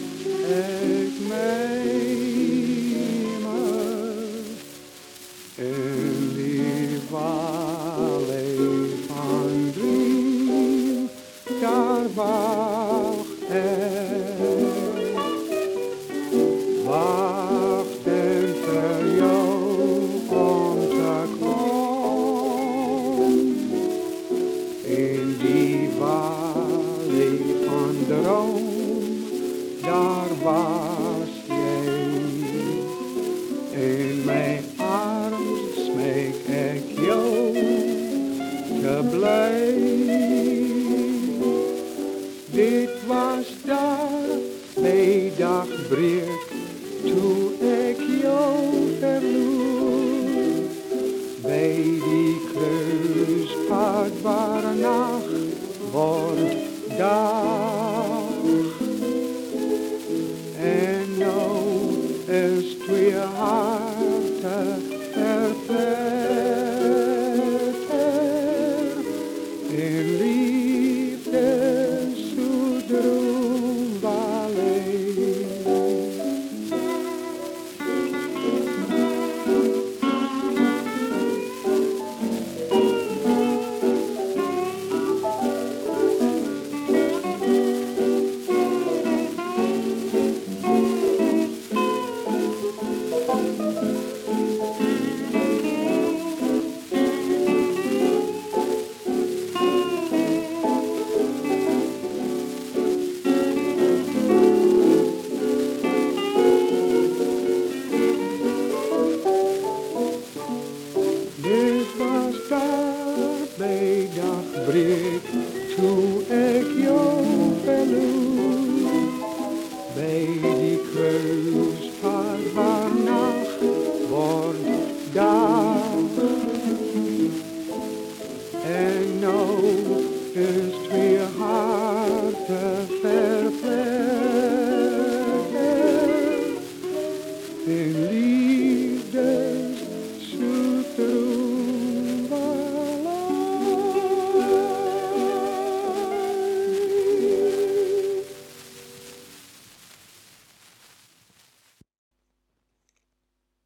Ik mij. Was jij. In mijn armen smeek ik jou te blijven. Dit was daar bij dagbreek, toen ik jou verloor. Bij die kruispad waar nacht dag. Toen ik jou verloor. Bij die kruispad waar nacht wordt dag. En nou is twee